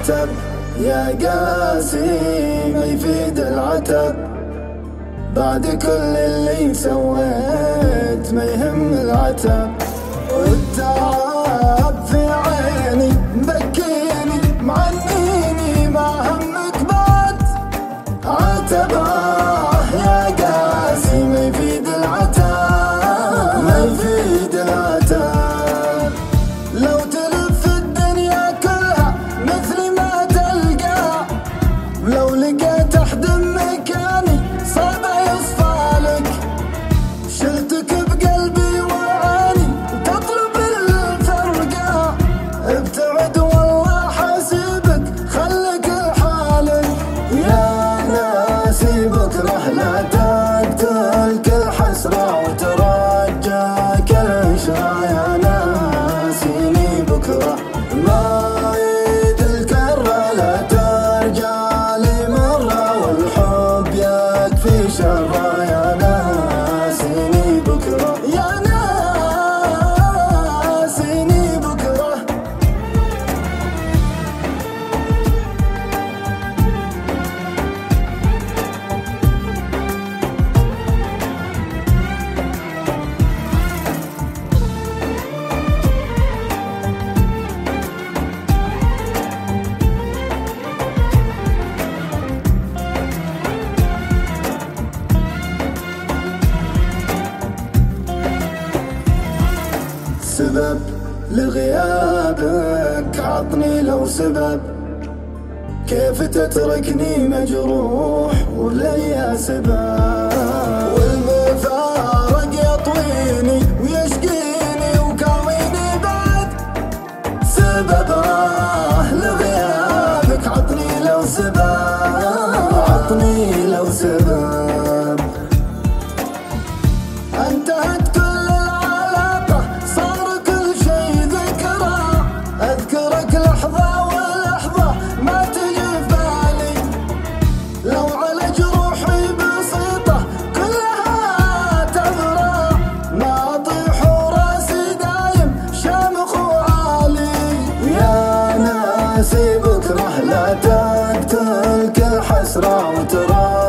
العتب. يا قاسي ما يفيد العتب. بعد كل اللي سويت ما يهم العتب. سبب لغيابك. عطني لو سبب. كيف تتركني مجروح وليا سبب؟ والمفارق يطويني ويشقيني وكاويني بعد سبب. آه، لغيابك. عطني لو سبب. عطني لو سبب. الحسرة وتراب.